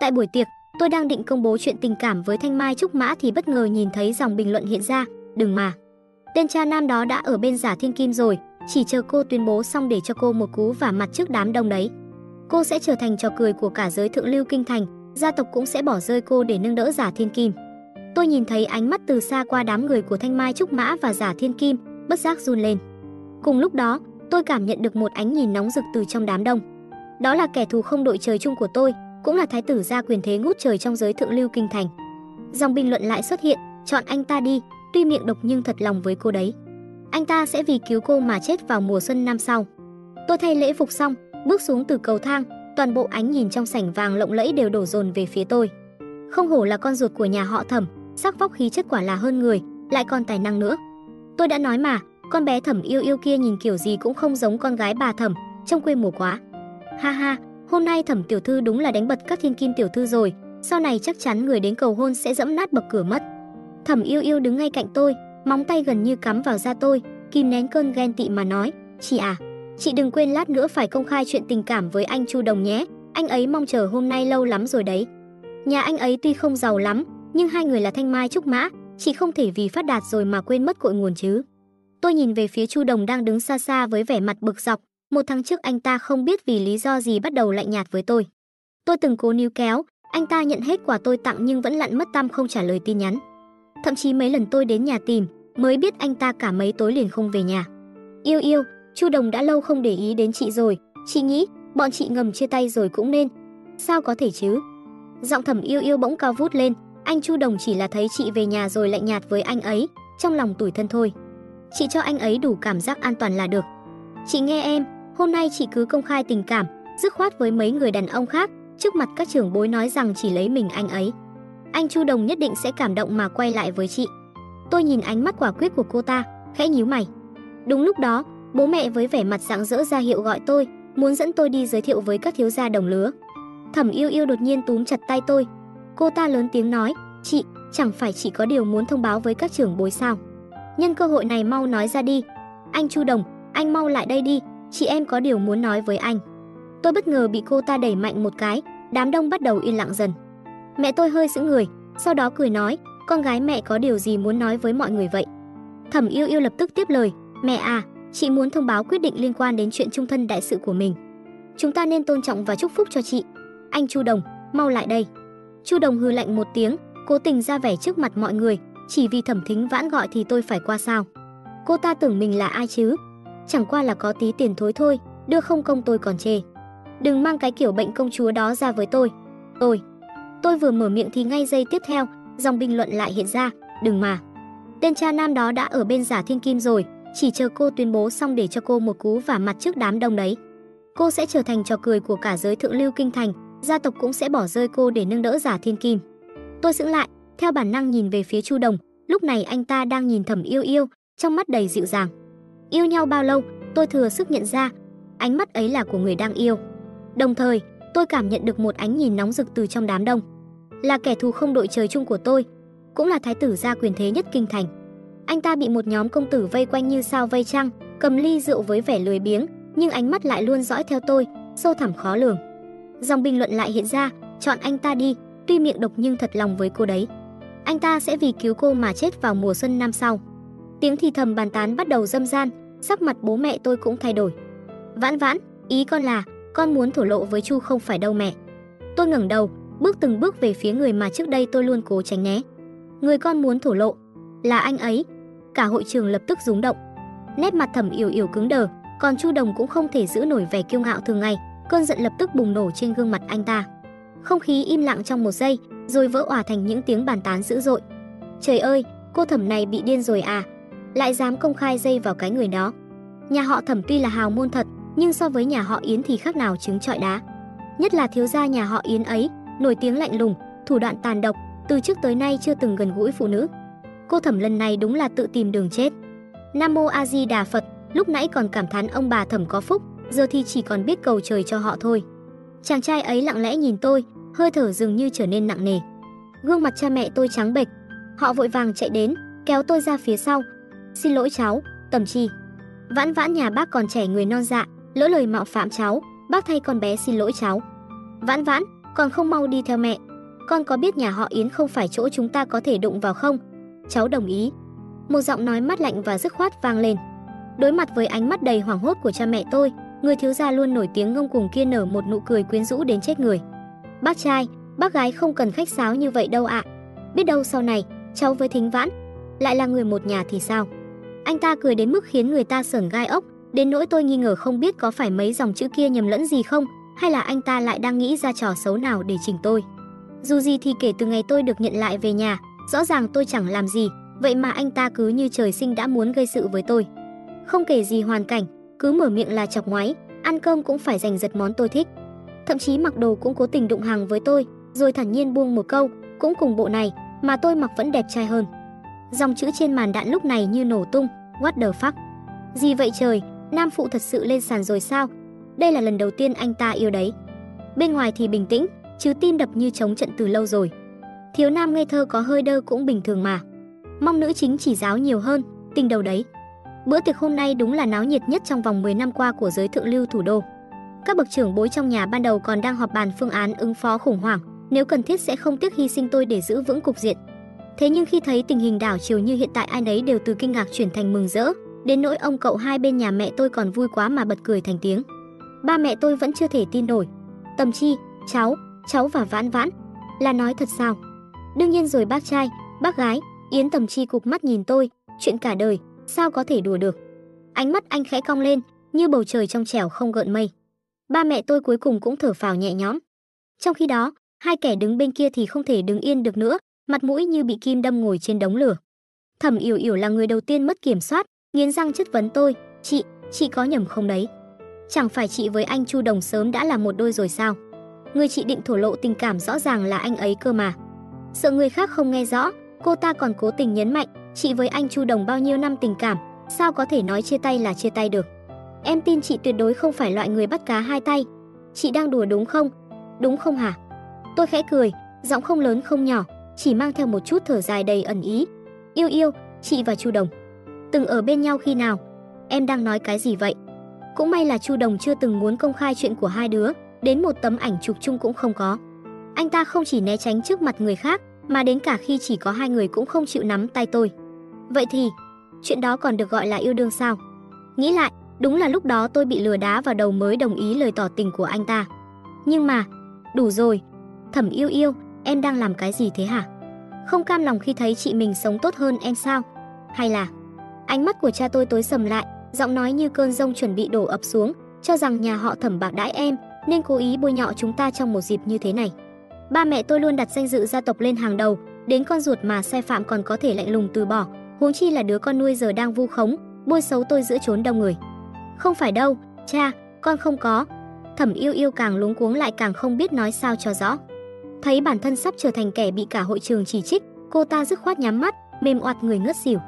Tại buổi tiệc, tôi đang định công bố chuyện tình cảm với Thanh Mai Trúc Mã thì bất ngờ nhìn thấy dòng bình luận hiện ra, đừng mà. Tên cha nam đó đã ở bên giả thiên kim rồi, chỉ chờ cô tuyên bố xong để cho cô một cú vả mặt trước đám đông đấy. Cô sẽ trở thành trò cười của cả giới thượng lưu kinh thành, gia tộc cũng sẽ bỏ rơi cô để nâng đỡ giả thiên kim. Tôi nhìn thấy ánh mắt từ xa qua đám người của Thanh Mai Trúc Mã và giả thiên kim, bất giác run lên. Cùng lúc đó, tôi cảm nhận được một ánh nhìn nóng rực từ trong đám đông. Đó là kẻ thù không đội trời chung của tôi, cũng là thái tử gia quyền thế ngút trời trong giới thượng lưu kinh thành. Dòng bình luận lại xuất hiện, chọn anh ta đi, tuy miệng độc nhưng thật lòng với cô đấy. Anh ta sẽ vì cứu cô mà chết vào mùa xuân năm sau. Tôi thay lễ phục xong, bước xuống từ cầu thang, toàn bộ ánh nhìn trong sảnh vàng lộng lẫy đều đổ dồn về phía tôi. Không hổ là con ruột của nhà họ Thẩm, sắc vóc khí chất quả là hơn người, lại còn tài năng nữa. Tôi đã nói mà, con bé Thẩm yêu yêu kia nhìn kiểu gì cũng không giống con gái bà Thẩm, trông quê mùa quá. Ha ha, hôm nay Thẩm tiểu thư đúng là đánh bật các thiên kim tiểu thư rồi, sau này chắc chắn người đến cầu hôn sẽ dẫm nát bậc cửa mất. Thẩm yêu yêu đứng ngay cạnh tôi, móng tay gần như cắm vào da tôi, kìm nén cơn ghen tị mà nói, "Chị à, chị đừng quên lát nữa phải công khai chuyện tình cảm với anh Chu Đồng nhé, anh ấy mong chờ hôm nay lâu lắm rồi đấy." Nhà anh ấy tuy không giàu lắm, nhưng hai người là thanh mai trúc mã, chị không thể vì phát đạt rồi mà quên mất cội nguồn chứ. Tôi nhìn về phía Chu Đồng đang đứng xa xa với vẻ mặt bực dọc, một tháng trước anh ta không biết vì lý do gì bắt đầu lạnh nhạt với tôi. Tôi từng cố níu kéo, anh ta nhận hết quà tôi tặng nhưng vẫn lặn mất tâm không trả lời tin nhắn. Thậm chí mấy lần tôi đến nhà tìm, mới biết anh ta cả mấy tối liền không về nhà. Yêu yêu, Chu Đồng đã lâu không để ý đến chị rồi, chị nghĩ bọn chị ngầm chia tay rồi cũng nên. Sao có thể chứ? Giọng Thẩm Yêu Yêu bỗng cao vút lên, anh Chu Đồng chỉ là thấy chị về nhà rồi lạnh nhạt với anh ấy, trong lòng tủi thân thôi. Chị cho anh ấy đủ cảm giác an toàn là được. Chị nghe em, hôm nay chị cứ công khai tình cảm, dứt khoát với mấy người đàn ông khác, trước mặt các trưởng bối nói rằng chỉ lấy mình anh ấy. Anh Chu Đồng nhất định sẽ cảm động mà quay lại với chị. Tôi nhìn ánh mắt quả quyết của cô ta, khẽ nhíu mày. Đúng lúc đó, bố mẹ với vẻ mặt rạng rỡ ra hiệu gọi tôi, muốn dẫn tôi đi giới thiệu với các thiếu gia đồng lứa. Thẩm Yêu Yêu đột nhiên túm chặt tay tôi. Cô ta lớn tiếng nói, "Chị, chẳng phải chị có điều muốn thông báo với các trưởng bối sao? Nhân cơ hội này mau nói ra đi. Anh Chu Đồng, anh mau lại đây đi, chị em có điều muốn nói với anh." Tôi bất ngờ bị cô ta đẩy mạnh một cái, đám đông bắt đầu yên lặng dần. Mẹ tôi hơi sững người, sau đó cười nói, con gái mẹ có điều gì muốn nói với mọi người vậy? Thẩm Yêu Yêu lập tức tiếp lời, mẹ à, chị muốn thông báo quyết định liên quan đến chuyện trung thân đại sự của mình. Chúng ta nên tôn trọng và chúc phúc cho chị. Anh Chu Đồng, mau lại đây. Chu Đồng hừ lạnh một tiếng, cố tình ra vẻ trước mặt mọi người, chỉ vì Thẩm Thính Vãn gọi thì tôi phải qua sao? Cô ta tưởng mình là ai chứ? Chẳng qua là có tí tiền thối thôi, đưa không công tôi còn chê. Đừng mang cái kiểu bệnh công chúa đó ra với tôi. Tôi. Tôi vừa mở miệng thì ngay giây tiếp theo, dòng bình luận lại hiện ra, đừng mà. Tên cha nam đó đã ở bên giả thiên kim rồi, chỉ chờ cô tuyên bố xong để cho cô một cú vả mặt trước đám đông đấy. Cô sẽ trở thành trò cười của cả giới thượng lưu kinh thành, gia tộc cũng sẽ bỏ rơi cô để nâng đỡ giả thiên kim. Tôi sững lại, theo bản năng nhìn về phía Chu Đồng, lúc này anh ta đang nhìn thầm yêu yêu, trong mắt đầy dịu dàng. Yêu nhau bao lâu, tôi thừa sức nhận ra, ánh mắt ấy là của người đang yêu. Đồng thời, tôi cảm nhận được một ánh nhìn nóng rực từ trong đám đông. Là kẻ thù không đội trời chung của tôi, cũng là thái tử gia quyền thế nhất kinh thành. Anh ta bị một nhóm công tử vây quanh như sao vây trăng, cầm ly rượu với vẻ lười biếng, nhưng ánh mắt lại luôn dõi theo tôi, sâu thẳm khó lường. Dòng bình luận lại hiện ra, chọn anh ta đi, tuy miệng độc nhưng thật lòng với cô đấy. Anh ta sẽ vì cứu cô mà chết vào mùa xuân năm sau. Tiếng thì thầm bàn tán bắt đầu dâm gian, sắc mặt bố mẹ tôi cũng thay đổi. Vãn vãn, ý con là, con muốn thổ lộ với Chu không phải đâu mẹ. Tôi ngẩng đầu, bước từng bước về phía người mà trước đây tôi luôn cố tránh né. Người con muốn thổ lộ là anh ấy. Cả hội trường lập tức rúng động. Nét mặt Thẩm Yểu Yểu cứng đờ, còn Chu Đồng cũng không thể giữ nổi vẻ kiêu ngạo thường ngày, cơn giận lập tức bùng nổ trên gương mặt anh ta. Không khí im lặng trong một giây, rồi vỡ òa thành những tiếng bàn tán dữ dội. Trời ơi, cô Thẩm này bị điên rồi à? Lại dám công khai dây vào cái người đó. Nhà họ Thẩm tuy là hào môn thật, nhưng so với nhà họ Yến thì khác nào trứng trọi đá. Nhất là thiếu gia nhà họ Yến ấy, nổi tiếng lạnh lùng, thủ đoạn tàn độc, từ trước tới nay chưa từng gần gũi phụ nữ. Cô Thẩm lần này đúng là tự tìm đường chết. Nam mô A Di Đà Phật, lúc nãy còn cảm thán ông bà Thẩm có phúc, giờ thì chỉ còn biết cầu trời cho họ thôi. Chàng trai ấy lặng lẽ nhìn tôi, hơi thở dường như trở nên nặng nề. Gương mặt cha mẹ tôi trắng bệch, họ vội vàng chạy đến, kéo tôi ra phía sau. "Xin lỗi cháu, Tầm Chi." Vãn vãn nhà bác còn trẻ người non dạ, lỡ lời mạo phạm cháu, bác thay con bé xin lỗi cháu. Vãn vãn, còn không mau đi theo mẹ. Con có biết nhà họ Yến không phải chỗ chúng ta có thể đụng vào không? Cháu đồng ý. Một giọng nói mát lạnh và dứt khoát vang lên. Đối mặt với ánh mắt đầy hoảng hốt của cha mẹ tôi, người thiếu gia luôn nổi tiếng ngông cuồng kia nở một nụ cười quyến rũ đến chết người. Bác trai, bác gái không cần khách sáo như vậy đâu ạ. Biết đâu sau này, cháu với Thính Vãn lại là người một nhà thì sao? Anh ta cười đến mức khiến người ta sởn gai ốc, đến nỗi tôi nghi ngờ không biết có phải mấy dòng chữ kia nhầm lẫn gì không, hay là anh ta lại đang nghĩ ra trò xấu nào để chỉnh tôi. Dù gì thì kể từ ngày tôi được nhận lại về nhà, rõ ràng tôi chẳng làm gì, vậy mà anh ta cứ như trời sinh đã muốn gây sự với tôi. Không kể gì hoàn cảnh, cứ mở miệng là chọc ngoáy, ăn cơm cũng phải giành giật món tôi thích. Thậm chí mặc đồ cũng cố tình đụng hàng với tôi, rồi thản nhiên buông một câu, cũng cùng bộ này, mà tôi mặc vẫn đẹp trai hơn. Dòng chữ trên màn đạn lúc này như nổ tung, what the fuck. Gì vậy trời, nam phụ thật sự lên sàn rồi sao? Đây là lần đầu tiên anh ta yêu đấy. Bên ngoài thì bình tĩnh, chứ tim đập như chống trận từ lâu rồi. Thiếu nam ngây thơ có hơi đơ cũng bình thường mà. Mong nữ chính chỉ giáo nhiều hơn, tình đầu đấy. Bữa tiệc hôm nay đúng là náo nhiệt nhất trong vòng 10 năm qua của giới thượng lưu thủ đô. Các bậc trưởng bối trong nhà ban đầu còn đang họp bàn phương án ứng phó khủng hoảng, nếu cần thiết sẽ không tiếc hy sinh tôi để giữ vững cục diện. Thế nhưng khi thấy tình hình đảo chiều như hiện tại ai nấy đều từ kinh ngạc chuyển thành mừng rỡ, đến nỗi ông cậu hai bên nhà mẹ tôi còn vui quá mà bật cười thành tiếng. Ba mẹ tôi vẫn chưa thể tin nổi. Tầm chi, cháu, cháu và vãn vãn, là nói thật sao? Đương nhiên rồi bác trai, bác gái, Yến Tầm Chi cục mắt nhìn tôi, chuyện cả đời, sao có thể đùa được. Ánh mắt anh khẽ cong lên, như bầu trời trong trẻo không gợn mây. Ba mẹ tôi cuối cùng cũng thở phào nhẹ nhõm. Trong khi đó, hai kẻ đứng bên kia thì không thể đứng yên được nữa, mặt mũi như bị kim đâm ngồi trên đống lửa. Thẩm Yểu Yểu là người đầu tiên mất kiểm soát, nghiến răng chất vấn tôi, "Chị, chị có nhầm không đấy? Chẳng phải chị với anh Chu Đồng sớm đã là một đôi rồi sao? Người chị định thổ lộ tình cảm rõ ràng là anh ấy cơ mà." Sợ người khác không nghe rõ, cô ta còn cố tình nhấn mạnh, "Chị với anh Chu Đồng bao nhiêu năm tình cảm, sao có thể nói chia tay là chia tay được? Em tin chị tuyệt đối không phải loại người bắt cá hai tay. Chị đang đùa đúng không? Đúng không hả?" Tôi khẽ cười, giọng không lớn không nhỏ, chỉ mang theo một chút thở dài đầy ẩn ý. Yêu yêu, chị và Chu Đồng từng ở bên nhau khi nào? Em đang nói cái gì vậy? Cũng may là Chu Đồng chưa từng muốn công khai chuyện của hai đứa, đến một tấm ảnh chụp chung cũng không có. Anh ta không chỉ né tránh trước mặt người khác, mà đến cả khi chỉ có hai người cũng không chịu nắm tay tôi. Vậy thì, chuyện đó còn được gọi là yêu đương sao? Nghĩ lại, đúng là lúc đó tôi bị lừa đá vào đầu mới đồng ý lời tỏ tình của anh ta. Nhưng mà, đủ rồi. Thẩm yêu yêu, em đang làm cái gì thế hả? Không cam lòng khi thấy chị mình sống tốt hơn em sao? Hay là ánh mắt của cha tôi tối sầm lại, giọng nói như cơn rông chuẩn bị đổ ập xuống, cho rằng nhà họ Thẩm bạc đãi em, nên cố ý bôi nhọ chúng ta trong một dịp như thế này. Ba mẹ tôi luôn đặt danh dự gia tộc lên hàng đầu, đến con ruột mà sai phạm còn có thể lạnh lùng từ bỏ, huống chi là đứa con nuôi giờ đang vu khống, bôi xấu tôi giữa chốn đông người. Không phải đâu, cha, con không có. Thẩm Yêu Yêu càng luống cuống lại càng không biết nói sao cho rõ. Thấy bản thân sắp trở thành kẻ bị cả hội trường chỉ trích, cô ta dứt khoát nhắm mắt, mềm oặt người ngất xỉu.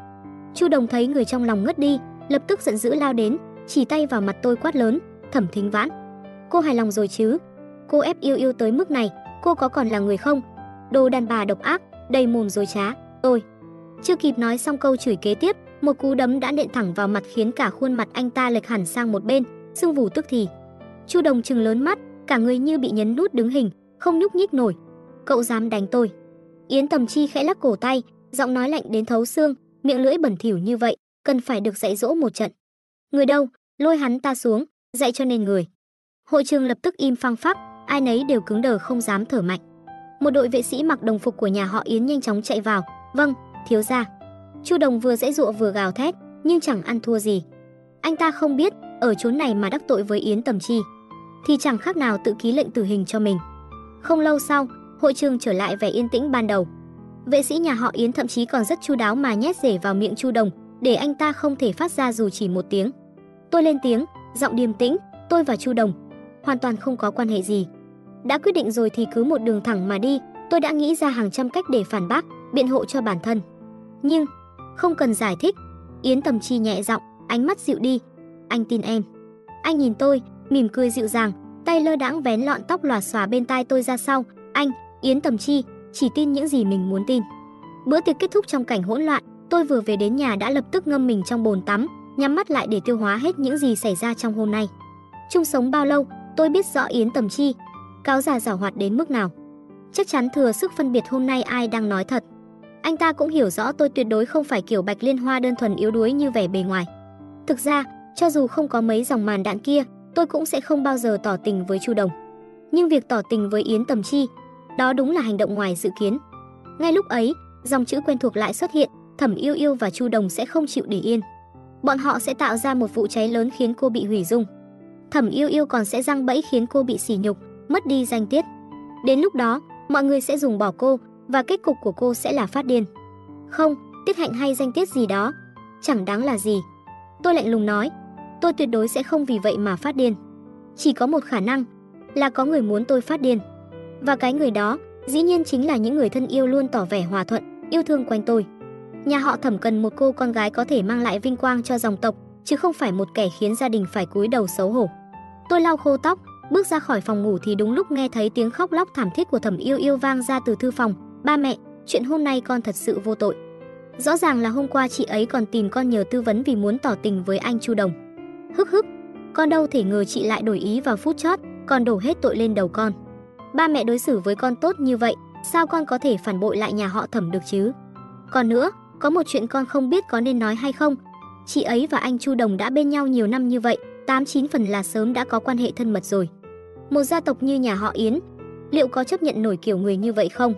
Chu Đồng thấy người trong lòng ngất đi, lập tức giận dữ lao đến, chỉ tay vào mặt tôi quát lớn, "Thẩm Thính Vãn, cô hài lòng rồi chứ? Cô ép yêu yêu tới mức này, cô có còn là người không? Đồ đàn bà độc ác, đầy mồm dối trá." Tôi chưa kịp nói xong câu chửi kế tiếp, một cú đấm đã nện thẳng vào mặt khiến cả khuôn mặt anh ta lệch hẳn sang một bên, sưng vù tức thì. Chu Đồng trừng lớn mắt, cả người như bị nhấn nút đứng hình, không nhúc nhích nổi. Cậu dám đánh tôi? Yến Tầm Chi khẽ lắc cổ tay, giọng nói lạnh đến thấu xương, miệng lưỡi bẩn thỉu như vậy, cần phải được dạy dỗ một trận. Người đâu, lôi hắn ta xuống, dạy cho nên người. Hội trường lập tức im phăng phắc, ai nấy đều cứng đờ không dám thở mạnh. Một đội vệ sĩ mặc đồng phục của nhà họ Yến nhanh chóng chạy vào, "Vâng, thiếu gia." Chu Đồng vừa dễ dụa vừa gào thét, nhưng chẳng ăn thua gì. Anh ta không biết, ở chốn này mà đắc tội với Yến Tầm Chi, thì chẳng khác nào tự ký lệnh tử hình cho mình. Không lâu sau, hội trường trở lại vẻ yên tĩnh ban đầu. Vệ sĩ nhà họ Yến thậm chí còn rất chu đáo mà nhét rể vào miệng Chu Đồng, để anh ta không thể phát ra dù chỉ một tiếng. Tôi lên tiếng, giọng điềm tĩnh, tôi và Chu Đồng hoàn toàn không có quan hệ gì. Đã quyết định rồi thì cứ một đường thẳng mà đi, tôi đã nghĩ ra hàng trăm cách để phản bác, biện hộ cho bản thân. Nhưng, không cần giải thích, Yến Tầm Chi nhẹ giọng, ánh mắt dịu đi. Anh tin em. Anh nhìn tôi, mỉm cười dịu dàng, tay lơ đãng vén lọn tóc lòa xòa bên tai tôi ra sau. Anh, Yến Tầm Chi, chỉ tin những gì mình muốn tin. Bữa tiệc kết thúc trong cảnh hỗn loạn, tôi vừa về đến nhà đã lập tức ngâm mình trong bồn tắm, nhắm mắt lại để tiêu hóa hết những gì xảy ra trong hôm nay. Chung sống bao lâu, tôi biết rõ Yến Tầm Chi, cáo già giảo hoạt đến mức nào. Chắc chắn thừa sức phân biệt hôm nay ai đang nói thật. Anh ta cũng hiểu rõ tôi tuyệt đối không phải kiểu Bạch Liên Hoa đơn thuần yếu đuối như vẻ bề ngoài. Thực ra, cho dù không có mấy dòng màn đạn kia, tôi cũng sẽ không bao giờ tỏ tình với Chu Đồng. Nhưng việc tỏ tình với Yến Tầm Chi, đó đúng là hành động ngoài dự kiến. Ngay lúc ấy, dòng chữ quen thuộc lại xuất hiện, Thẩm Yêu Yêu và Chu Đồng sẽ không chịu để yên. Bọn họ sẽ tạo ra một vụ cháy lớn khiến cô bị hủy dung. Thẩm Yêu Yêu còn sẽ răng bẫy khiến cô bị sỉ nhục, mất đi danh tiết. Đến lúc đó, mọi người sẽ dùng bỏ cô và kết cục của cô sẽ là phát điên. Không, tiết hạnh hay danh tiết gì đó, chẳng đáng là gì. Tôi lạnh lùng nói, tôi tuyệt đối sẽ không vì vậy mà phát điên. Chỉ có một khả năng là có người muốn tôi phát điên. Và cái người đó, dĩ nhiên chính là những người thân yêu luôn tỏ vẻ hòa thuận, yêu thương quanh tôi. Nhà họ Thẩm cần một cô con gái có thể mang lại vinh quang cho dòng tộc, chứ không phải một kẻ khiến gia đình phải cúi đầu xấu hổ. Tôi lau khô tóc, bước ra khỏi phòng ngủ thì đúng lúc nghe thấy tiếng khóc lóc thảm thiết của Thẩm Yêu Yêu vang ra từ thư phòng. "Ba mẹ, chuyện hôm nay con thật sự vô tội." Rõ ràng là hôm qua chị ấy còn tìm con nhờ tư vấn vì muốn tỏ tình với anh Chu Đồng. Hức hức, con đâu thể ngờ chị lại đổi ý vào phút chót, còn đổ hết tội lên đầu con. Ba mẹ đối xử với con tốt như vậy, sao con có thể phản bội lại nhà họ Thẩm được chứ? Còn nữa, có một chuyện con không biết có nên nói hay không. Chị ấy và anh Chu Đồng đã bên nhau nhiều năm như vậy, 89 phần là sớm đã có quan hệ thân mật rồi. Một gia tộc như nhà họ Yến, liệu có chấp nhận nổi kiểu người như vậy không?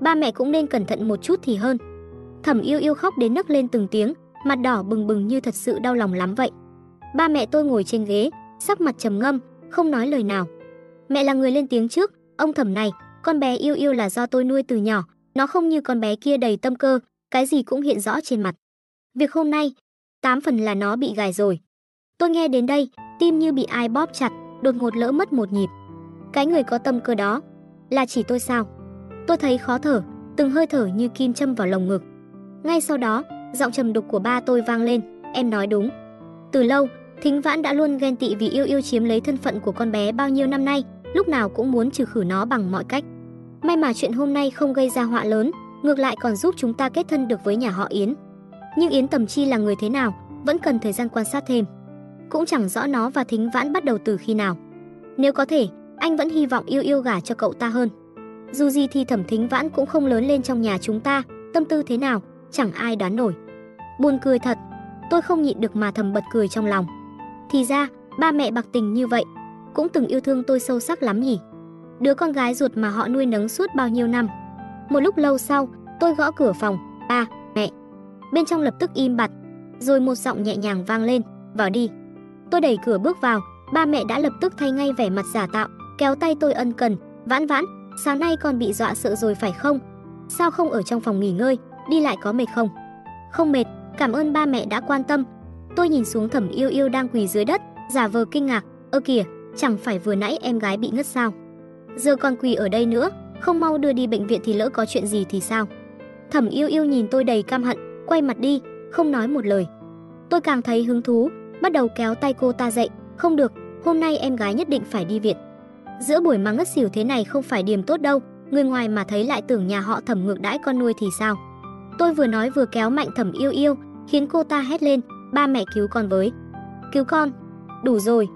Ba mẹ cũng nên cẩn thận một chút thì hơn. Thẩm Yêu Yêu khóc đến nấc lên từng tiếng, mặt đỏ bừng bừng như thật sự đau lòng lắm vậy. Ba mẹ tôi ngồi trên ghế, sắc mặt trầm ngâm, không nói lời nào. Mẹ là người lên tiếng trước, ông Thẩm này, con bé Yêu Yêu là do tôi nuôi từ nhỏ, nó không như con bé kia đầy tâm cơ, cái gì cũng hiện rõ trên mặt. Việc hôm nay, tám phần là nó bị gài rồi. Tôi nghe đến đây, tim như bị ai bóp chặt, đột ngột lỡ mất một nhịp. Cái người có tâm cơ đó, là chỉ tôi sao? Tôi thấy khó thở, từng hơi thở như kim châm vào lồng ngực. Ngay sau đó, giọng trầm đục của ba tôi vang lên, em nói đúng. Từ lâu, Thính Vãn đã luôn ghen tị vì yêu yêu chiếm lấy thân phận của con bé bao nhiêu năm nay, lúc nào cũng muốn trừ khử nó bằng mọi cách. May mà chuyện hôm nay không gây ra họa lớn, ngược lại còn giúp chúng ta kết thân được với nhà họ Yến. Nhưng Yến Tầm Chi là người thế nào, vẫn cần thời gian quan sát thêm. Cũng chẳng rõ nó và Thính Vãn bắt đầu từ khi nào. Nếu có thể, anh vẫn hy vọng yêu yêu gả cho cậu ta hơn. Dù gì thì Thẩm Thính Vãn cũng không lớn lên trong nhà chúng ta, tâm tư thế nào, chẳng ai đoán nổi. Buồn cười thật, tôi không nhịn được mà thầm bật cười trong lòng. Thì ra, ba mẹ bạc tình như vậy, cũng từng yêu thương tôi sâu sắc lắm nhỉ. Đứa con gái ruột mà họ nuôi nấng suốt bao nhiêu năm. Một lúc lâu sau, tôi gõ cửa phòng, ba, mẹ. Bên trong lập tức im bặt, rồi một giọng nhẹ nhàng vang lên, vào đi. Tôi đẩy cửa bước vào, ba mẹ đã lập tức thay ngay vẻ mặt giả tạo, kéo tay tôi ân cần, vãn vãn, sáng nay con bị dọa sợ rồi phải không? Sao không ở trong phòng nghỉ ngơi, đi lại có mệt không? Không mệt, cảm ơn ba mẹ đã quan tâm. Tôi nhìn xuống thẩm yêu yêu đang quỳ dưới đất, giả vờ kinh ngạc, ơ kìa, chẳng phải vừa nãy em gái bị ngất sao? Giờ còn quỳ ở đây nữa, không mau đưa đi bệnh viện thì lỡ có chuyện gì thì sao? Thẩm yêu yêu nhìn tôi đầy căm hận, quay mặt đi, không nói một lời. Tôi càng thấy hứng thú, bắt đầu kéo tay cô ta dậy, không được, hôm nay em gái nhất định phải đi viện. Giữa buổi mà ngất xỉu thế này không phải điểm tốt đâu, người ngoài mà thấy lại tưởng nhà họ thẩm ngược đãi con nuôi thì sao. Tôi vừa nói vừa kéo mạnh thẩm yêu yêu, khiến cô ta hét lên, ba mẹ cứu con với. Cứu con, đủ rồi.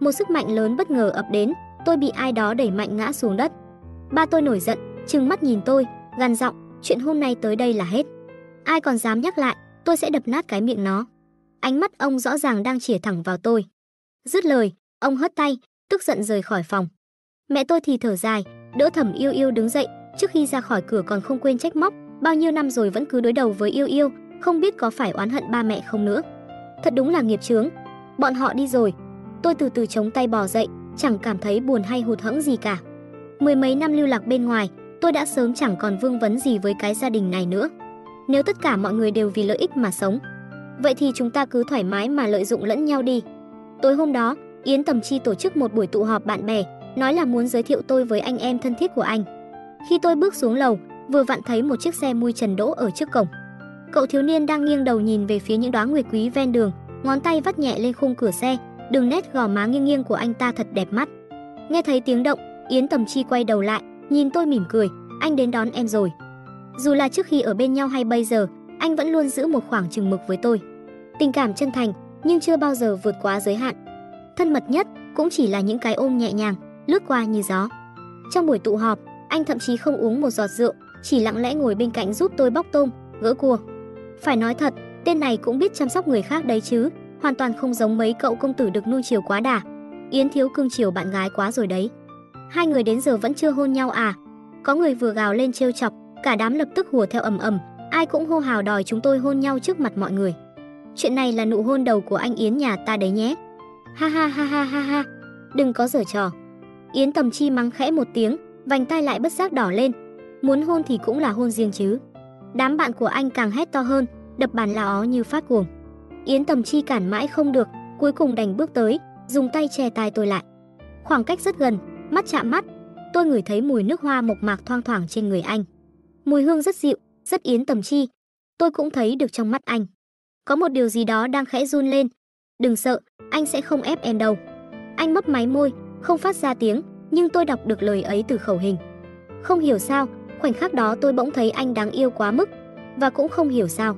Một sức mạnh lớn bất ngờ ập đến, tôi bị ai đó đẩy mạnh ngã xuống đất. Ba tôi nổi giận, trừng mắt nhìn tôi, gằn giọng, chuyện hôm nay tới đây là hết. Ai còn dám nhắc lại, tôi sẽ đập nát cái miệng nó. Ánh mắt ông rõ ràng đang chĩa thẳng vào tôi. Dứt lời, ông hất tay, tức giận rời khỏi phòng. Mẹ tôi thì thở dài, đỡ Thẩm Yêu Yêu đứng dậy, trước khi ra khỏi cửa còn không quên trách móc, bao nhiêu năm rồi vẫn cứ đối đầu với Yêu Yêu, không biết có phải oán hận ba mẹ không nữa. Thật đúng là nghiệp chướng. Bọn họ đi rồi. Tôi từ từ chống tay bò dậy, chẳng cảm thấy buồn hay hụt hẫng gì cả. Mười mấy năm lưu lạc bên ngoài, tôi đã sớm chẳng còn vương vấn gì với cái gia đình này nữa. Nếu tất cả mọi người đều vì lợi ích mà sống, vậy thì chúng ta cứ thoải mái mà lợi dụng lẫn nhau đi. Tối hôm đó, Yến Tầm Chi tổ chức một buổi tụ họp bạn bè, nói là muốn giới thiệu tôi với anh em thân thiết của anh. Khi tôi bước xuống lầu, vừa vặn thấy một chiếc xe mui trần đỗ ở trước cổng. Cậu thiếu niên đang nghiêng đầu nhìn về phía những đóa nguyệt quý ven đường, ngón tay vắt nhẹ lên khung cửa xe, đường nét gò má nghiêng nghiêng của anh ta thật đẹp mắt. Nghe thấy tiếng động, Yến Tầm Chi quay đầu lại, nhìn tôi mỉm cười, anh đến đón em rồi. Dù là trước khi ở bên nhau hay bây giờ, anh vẫn luôn giữ một khoảng chừng mực với tôi. Tình cảm chân thành, nhưng chưa bao giờ vượt quá giới hạn. Thân mật nhất cũng chỉ là những cái ôm nhẹ nhàng, lướt qua như gió. Trong buổi tụ họp, anh thậm chí không uống một giọt rượu, chỉ lặng lẽ ngồi bên cạnh giúp tôi bóc tôm, gỡ cua. Phải nói thật, tên này cũng biết chăm sóc người khác đấy chứ, hoàn toàn không giống mấy cậu công tử được nuôi chiều quá đà. Yến thiếu cưng chiều bạn gái quá rồi đấy. Hai người đến giờ vẫn chưa hôn nhau à? Có người vừa gào lên trêu chọc, cả đám lập tức hùa theo ầm ầm, ai cũng hô hào đòi chúng tôi hôn nhau trước mặt mọi người. Chuyện này là nụ hôn đầu của anh Yến nhà ta đấy nhé. Ha ha ha ha ha ha, đừng có giở trò. Yến Tầm Chi mắng khẽ một tiếng, vành tay lại bất giác đỏ lên. Muốn hôn thì cũng là hôn riêng chứ. Đám bạn của anh càng hét to hơn, đập bàn la ó như phát cuồng. Yến Tầm Chi cản mãi không được, cuối cùng đành bước tới, dùng tay che tai tôi lại. Khoảng cách rất gần, mắt chạm mắt, tôi ngửi thấy mùi nước hoa mộc mạc thoang thoảng trên người anh. Mùi hương rất dịu, rất Yến Tầm Chi. Tôi cũng thấy được trong mắt anh. Có một điều gì đó đang khẽ run lên. Đừng sợ, anh sẽ không ép em đâu. Anh mấp máy môi, không phát ra tiếng, nhưng tôi đọc được lời ấy từ khẩu hình. Không hiểu sao, khoảnh khắc đó tôi bỗng thấy anh đáng yêu quá mức, và cũng không hiểu sao.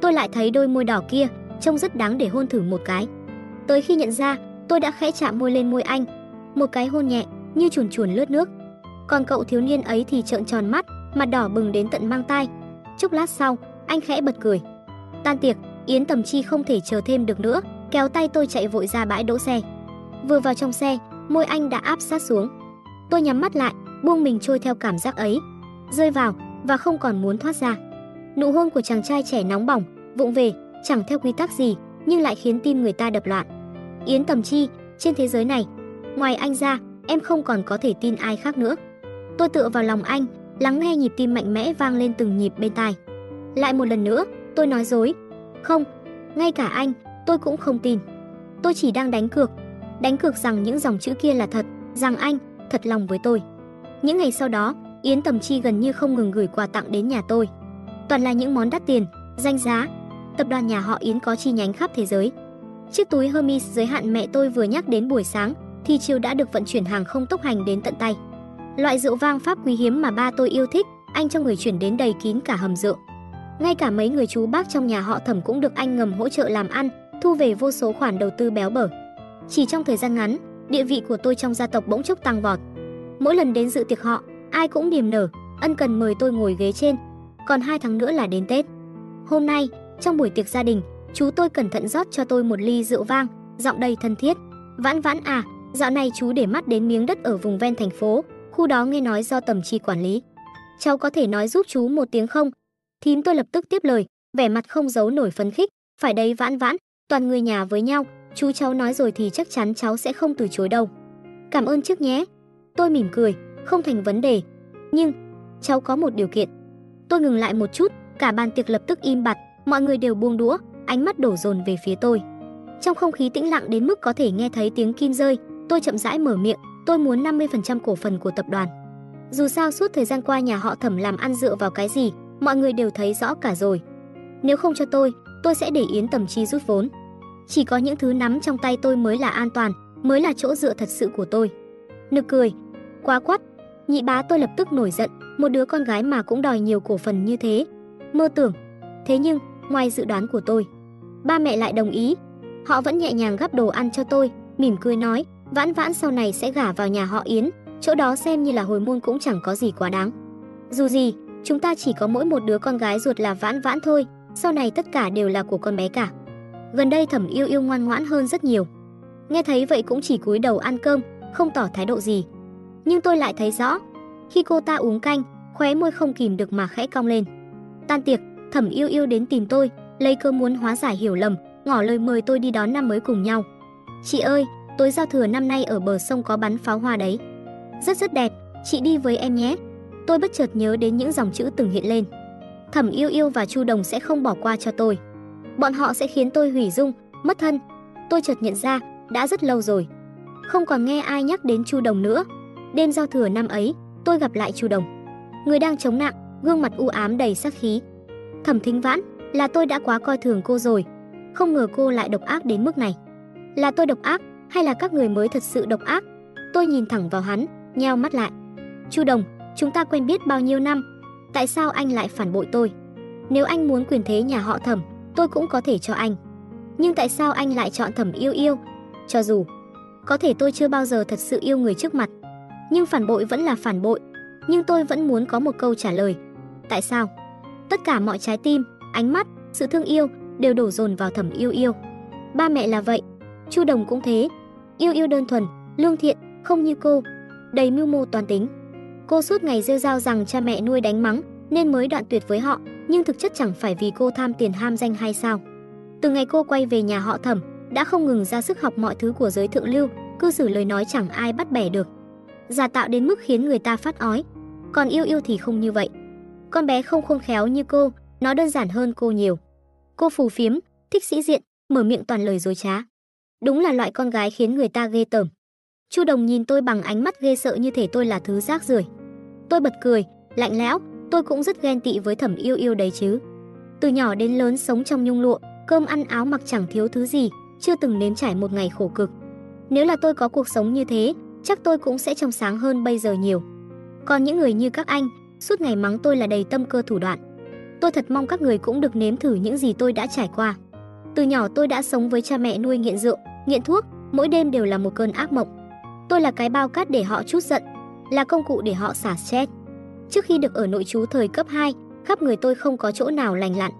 Tôi lại thấy đôi môi đỏ kia, trông rất đáng để hôn thử một cái. Tới khi nhận ra, tôi đã khẽ chạm môi lên môi anh, một cái hôn nhẹ, như chuồn chuồn lướt nước. Còn cậu thiếu niên ấy thì trợn tròn mắt, mặt đỏ bừng đến tận mang tai. Chốc lát sau, anh khẽ bật cười. Tan tiệc, Yến Tầm Chi không thể chờ thêm được nữa, kéo tay tôi chạy vội ra bãi đỗ xe. Vừa vào trong xe, môi anh đã áp sát xuống. Tôi nhắm mắt lại, buông mình trôi theo cảm giác ấy, rơi vào và không còn muốn thoát ra. Nụ hôn của chàng trai trẻ nóng bỏng, vụng về, chẳng theo quy tắc gì, nhưng lại khiến tim người ta đập loạn. Yến Tầm Chi, trên thế giới này, ngoài anh ra, em không còn có thể tin ai khác nữa. Tôi tựa vào lòng anh, lắng nghe nhịp tim mạnh mẽ vang lên từng nhịp bên tai. Lại một lần nữa, tôi nói dối. Không, ngay cả anh, tôi cũng không tin. Tôi chỉ đang đánh cược, đánh cược rằng những dòng chữ kia là thật, rằng anh thật lòng với tôi. Những ngày sau đó, Yến Tầm Chi gần như không ngừng gửi quà tặng đến nhà tôi. Toàn là những món đắt tiền, danh giá. Tập đoàn nhà họ Yến có chi nhánh khắp thế giới. Chiếc túi Hermes giới hạn mẹ tôi vừa nhắc đến buổi sáng thì chiều đã được vận chuyển hàng không tốc hành đến tận tay. Loại rượu vang Pháp quý hiếm mà ba tôi yêu thích, anh cho người chuyển đến đầy kín cả hầm rượu. Ngay cả mấy người chú bác trong nhà họ Thẩm cũng được anh ngầm hỗ trợ làm ăn, thu về vô số khoản đầu tư béo bở. Chỉ trong thời gian ngắn, địa vị của tôi trong gia tộc bỗng chốc tăng vọt. Mỗi lần đến dự tiệc họ, ai cũng niềm nở, ân cần mời tôi ngồi ghế trên. Còn hai tháng nữa là đến Tết. Hôm nay, trong buổi tiệc gia đình, chú tôi cẩn thận rót cho tôi một ly rượu vang, giọng đầy thân thiết. Vãn vãn à, dạo này chú để mắt đến miếng đất ở vùng ven thành phố, khu đó nghe nói do tầm chi quản lý. Cháu có thể nói giúp chú một tiếng không? Thím tôi lập tức tiếp lời, vẻ mặt không giấu nổi phấn khích, phải đấy vãn vãn, toàn người nhà với nhau, chú cháu nói rồi thì chắc chắn cháu sẽ không từ chối đâu. Cảm ơn trước nhé. Tôi mỉm cười, không thành vấn đề. Nhưng, cháu có một điều kiện. Tôi ngừng lại một chút, cả bàn tiệc lập tức im bặt, mọi người đều buông đũa, ánh mắt đổ dồn về phía tôi. Trong không khí tĩnh lặng đến mức có thể nghe thấy tiếng kim rơi, tôi chậm rãi mở miệng, tôi muốn 50% cổ phần của tập đoàn. Dù sao suốt thời gian qua nhà họ Thẩm làm ăn dựa vào cái gì, mọi người đều thấy rõ cả rồi. Nếu không cho tôi, tôi sẽ để Yến Tầm Chi rút vốn. Chỉ có những thứ nắm trong tay tôi mới là an toàn, mới là chỗ dựa thật sự của tôi. Nực cười, quá quắt. Nhị bá tôi lập tức nổi giận, một đứa con gái mà cũng đòi nhiều cổ phần như thế. Mơ tưởng. Thế nhưng, ngoài dự đoán của tôi, ba mẹ lại đồng ý. Họ vẫn nhẹ nhàng gắp đồ ăn cho tôi, mỉm cười nói, vãn vãn sau này sẽ gả vào nhà họ Yến, chỗ đó xem như là hồi môn cũng chẳng có gì quá đáng. Dù gì, chúng ta chỉ có mỗi một đứa con gái ruột là vãn vãn thôi, sau này tất cả đều là của con bé cả. Gần đây Thẩm Yêu Yêu ngoan ngoãn hơn rất nhiều. Nghe thấy vậy cũng chỉ cúi đầu ăn cơm, không tỏ thái độ gì. Nhưng tôi lại thấy rõ, khi cô ta uống canh, khóe môi không kìm được mà khẽ cong lên. Tan tiệc, Thẩm Yêu Yêu đến tìm tôi, lấy cơ muốn hóa giải hiểu lầm, ngỏ lời mời tôi đi đón năm mới cùng nhau. Chị ơi, tối giao thừa năm nay ở bờ sông có bắn pháo hoa đấy. Rất rất đẹp, chị đi với em nhé. Tôi bất chợt nhớ đến những dòng chữ từng hiện lên. Thẩm Yêu Yêu và Chu Đồng sẽ không bỏ qua cho tôi. Bọn họ sẽ khiến tôi hủy dung, mất thân. Tôi chợt nhận ra, đã rất lâu rồi. Không còn nghe ai nhắc đến Chu Đồng nữa. Đêm giao thừa năm ấy, tôi gặp lại Chu Đồng. Người đang chống nặng, gương mặt u ám đầy sắc khí. Thẩm Thính Vãn, là tôi đã quá coi thường cô rồi. Không ngờ cô lại độc ác đến mức này. Là tôi độc ác, hay là các người mới thật sự độc ác? Tôi nhìn thẳng vào hắn, nheo mắt lại. Chu Đồng, chúng ta quen biết bao nhiêu năm, tại sao anh lại phản bội tôi? Nếu anh muốn quyền thế nhà họ Thẩm, tôi cũng có thể cho anh. Nhưng tại sao anh lại chọn Thẩm Yêu Yêu? Cho dù có thể tôi chưa bao giờ thật sự yêu người trước mặt, nhưng phản bội vẫn là phản bội. Nhưng tôi vẫn muốn có một câu trả lời. Tại sao? Tất cả mọi trái tim, ánh mắt, sự thương yêu đều đổ dồn vào Thẩm Yêu Yêu. Ba mẹ là vậy, Chu Đồng cũng thế. Yêu Yêu đơn thuần, lương thiện, không như cô, đầy mưu mô toàn tính. Cô suốt ngày rêu rao rằng cha mẹ nuôi đánh mắng nên mới đoạn tuyệt với họ, nhưng thực chất chẳng phải vì cô tham tiền ham danh hay sao? Từ ngày cô quay về nhà họ Thẩm, đã không ngừng ra sức học mọi thứ của giới thượng lưu, cư xử lời nói chẳng ai bắt bẻ được. Giả tạo đến mức khiến người ta phát ói. Còn yêu yêu thì không như vậy. Con bé không khôn khéo như cô, nó đơn giản hơn cô nhiều. Cô phù phiếm, thích sĩ diện, mở miệng toàn lời dối trá. Đúng là loại con gái khiến người ta ghê tởm. Chu Đồng nhìn tôi bằng ánh mắt ghê sợ như thể tôi là thứ rác rưởi. Tôi bật cười, lạnh lẽo, tôi cũng rất ghen tị với Thẩm Yêu Yêu đấy chứ. Từ nhỏ đến lớn sống trong nhung lụa, cơm ăn áo mặc chẳng thiếu thứ gì, chưa từng nếm trải một ngày khổ cực. Nếu là tôi có cuộc sống như thế, chắc tôi cũng sẽ trong sáng hơn bây giờ nhiều. Còn những người như các anh, suốt ngày mắng tôi là đầy tâm cơ thủ đoạn. Tôi thật mong các người cũng được nếm thử những gì tôi đã trải qua. Từ nhỏ tôi đã sống với cha mẹ nuôi nghiện rượu, nghiện thuốc, mỗi đêm đều là một cơn ác mộng. Tôi là cái bao cát để họ chút giận, là công cụ để họ xả stress. Trước khi được ở nội trú thời cấp 2, khắp người tôi không có chỗ nào lành lặn.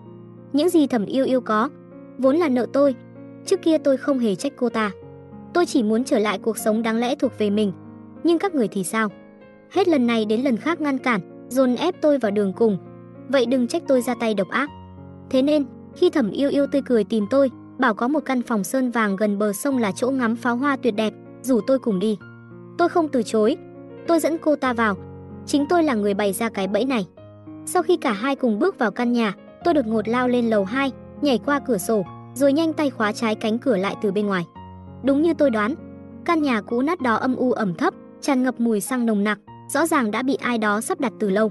Những gì thầm yêu yêu có, vốn là nợ tôi. Trước kia tôi không hề trách cô ta. Tôi chỉ muốn trở lại cuộc sống đáng lẽ thuộc về mình. Nhưng các người thì sao? Hết lần này đến lần khác ngăn cản, dồn ép tôi vào đường cùng. Vậy đừng trách tôi ra tay độc ác. Thế nên, khi thẩm yêu yêu tươi cười tìm tôi, bảo có một căn phòng sơn vàng gần bờ sông là chỗ ngắm pháo hoa tuyệt đẹp, rủ tôi cùng đi. Tôi không từ chối. Tôi dẫn cô ta vào. Chính tôi là người bày ra cái bẫy này. Sau khi cả hai cùng bước vào căn nhà, tôi đột ngột lao lên lầu 2, nhảy qua cửa sổ, rồi nhanh tay khóa trái cánh cửa lại từ bên ngoài. Đúng như tôi đoán, căn nhà cũ nát đó âm u ẩm thấp, tràn ngập mùi xăng nồng nặc, rõ ràng đã bị ai đó sắp đặt từ lâu.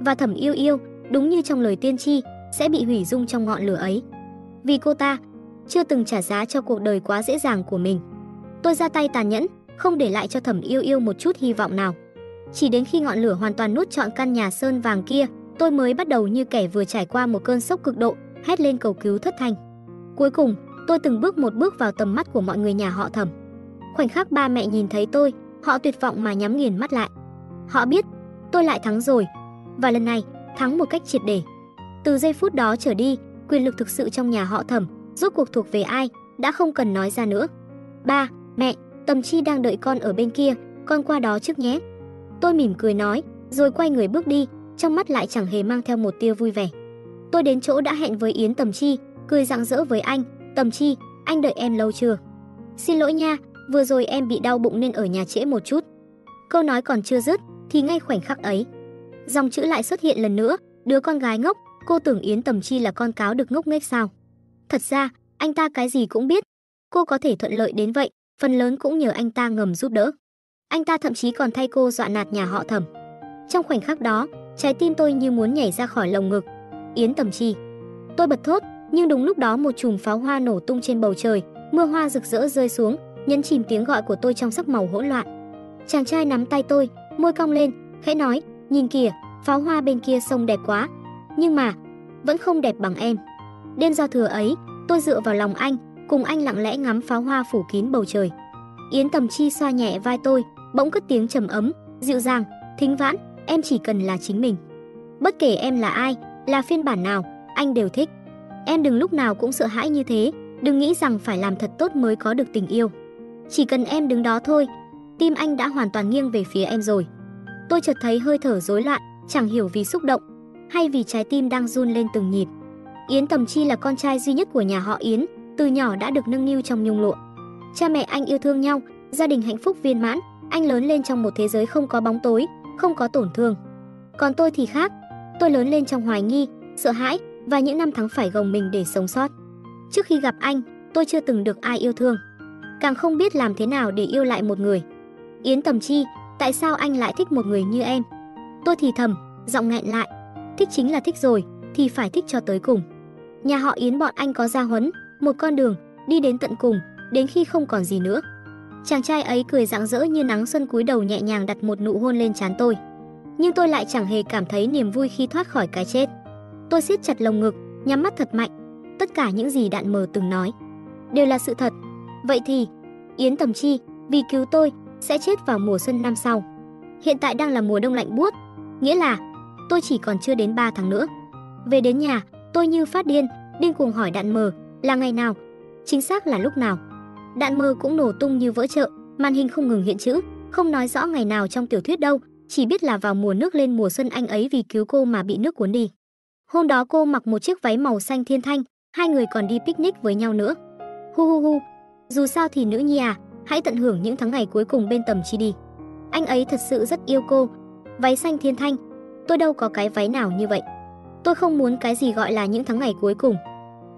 Và Thẩm Yêu Yêu, đúng như trong lời tiên tri, sẽ bị hủy dung trong ngọn lửa ấy. Vì cô ta chưa từng trả giá cho cuộc đời quá dễ dàng của mình. Tôi ra tay tàn nhẫn, không để lại cho Thẩm Yêu Yêu một chút hy vọng nào. Chỉ đến khi ngọn lửa hoàn toàn nuốt trọn căn nhà sơn vàng kia, tôi mới bắt đầu như kẻ vừa trải qua một cơn sốc cực độ, hét lên cầu cứu thất thanh. Cuối cùng, tôi từng bước một bước vào tầm mắt của mọi người nhà họ Thẩm. Khoảnh khắc ba mẹ nhìn thấy tôi, họ tuyệt vọng mà nhắm nghiền mắt lại. Họ biết, tôi lại thắng rồi, và lần này, thắng một cách triệt để. Từ giây phút đó trở đi, quyền lực thực sự trong nhà họ Thẩm rốt cuộc thuộc về ai, đã không cần nói ra nữa. Ba, mẹ, Tầm Chi đang đợi con ở bên kia, con qua đó trước nhé. Tôi mỉm cười nói, rồi quay người bước đi, trong mắt lại chẳng hề mang theo một tia vui vẻ. Tôi đến chỗ đã hẹn với Yến Tầm Chi, cười rạng rỡ với anh, "Tầm Chi, anh đợi em lâu chưa?" "Xin lỗi nha, vừa rồi em bị đau bụng nên ở nhà trễ một chút." Câu nói còn chưa dứt thì ngay khoảnh khắc ấy, dòng chữ lại xuất hiện lần nữa, "Đứa con gái ngốc, cô tưởng Yến Tầm Chi là con cáo được ngốc nghếch sao?" Thật ra, anh ta cái gì cũng biết. Cô có thể thuận lợi đến vậy, phần lớn cũng nhờ anh ta ngầm giúp đỡ. Anh ta thậm chí còn thay cô dọa nạt nhà họ Thẩm. Trong khoảnh khắc đó, trái tim tôi như muốn nhảy ra khỏi lồng ngực. Yến Tầm Chi. Tôi bật thốt, nhưng đúng lúc đó một chùm pháo hoa nổ tung trên bầu trời, mưa hoa rực rỡ rơi xuống, nhấn chìm tiếng gọi của tôi trong sắc màu hỗn loạn. Chàng trai nắm tay tôi, môi cong lên, khẽ nói, nhìn kìa, pháo hoa bên kia sông đẹp quá. Nhưng mà, vẫn không đẹp bằng em. Đêm giao thừa ấy, tôi dựa vào lòng anh, cùng anh lặng lẽ ngắm pháo hoa phủ kín bầu trời. Yến Tầm Chi xoa nhẹ vai tôi, bỗng cất tiếng trầm ấm, dịu dàng, thính vãn, em chỉ cần là chính mình. Bất kể em là ai, là phiên bản nào, anh đều thích. Em đừng lúc nào cũng sợ hãi như thế, đừng nghĩ rằng phải làm thật tốt mới có được tình yêu. Chỉ cần em đứng đó thôi, tim anh đã hoàn toàn nghiêng về phía em rồi. Tôi chợt thấy hơi thở rối loạn, chẳng hiểu vì xúc động hay vì trái tim đang run lên từng nhịp. Yến Tầm Chi là con trai duy nhất của nhà họ Yến, từ nhỏ đã được nâng niu trong nhung lụa. Cha mẹ anh yêu thương nhau, gia đình hạnh phúc viên mãn, anh lớn lên trong một thế giới không có bóng tối, không có tổn thương. Còn tôi thì khác, tôi lớn lên trong hoài nghi, sợ hãi và những năm tháng phải gồng mình để sống sót. Trước khi gặp anh, tôi chưa từng được ai yêu thương, càng không biết làm thế nào để yêu lại một người. Yến Tầm Chi, tại sao anh lại thích một người như em? Tôi thì thầm, giọng nghẹn lại, thích chính là thích rồi, thì phải thích cho tới cùng. Nhà họ Yến bọn anh có gia huấn, một con đường, đi đến tận cùng, đến khi không còn gì nữa. Chàng trai ấy cười rạng rỡ như nắng xuân cúi đầu nhẹ nhàng đặt một nụ hôn lên trán tôi. Nhưng tôi lại chẳng hề cảm thấy niềm vui khi thoát khỏi cái chết. Tôi siết chặt lồng ngực, nhắm mắt thật mạnh. Tất cả những gì đạn mờ từng nói đều là sự thật. Vậy thì, Yến Tầm Chi, vì cứu tôi, sẽ chết vào mùa xuân năm sau. Hiện tại đang là mùa đông lạnh buốt, nghĩa là tôi chỉ còn chưa đến 3 tháng nữa. Về đến nhà, tôi như phát điên, điên cuồng hỏi đạn mờ, là ngày nào? Chính xác là lúc nào? Đạn mờ cũng nổ tung như vỡ chợ, màn hình không ngừng hiện chữ, không nói rõ ngày nào trong tiểu thuyết đâu, chỉ biết là vào mùa nước lên mùa xuân anh ấy vì cứu cô mà bị nước cuốn đi. Hôm đó cô mặc một chiếc váy màu xanh thiên thanh, hai người còn đi picnic với nhau nữa. Hu hu hu, dù sao thì nữ nhi à, hãy tận hưởng những tháng ngày cuối cùng bên tầm chi đi. Anh ấy thật sự rất yêu cô. Váy xanh thiên thanh, tôi đâu có cái váy nào như vậy. Tôi không muốn cái gì gọi là những tháng ngày cuối cùng.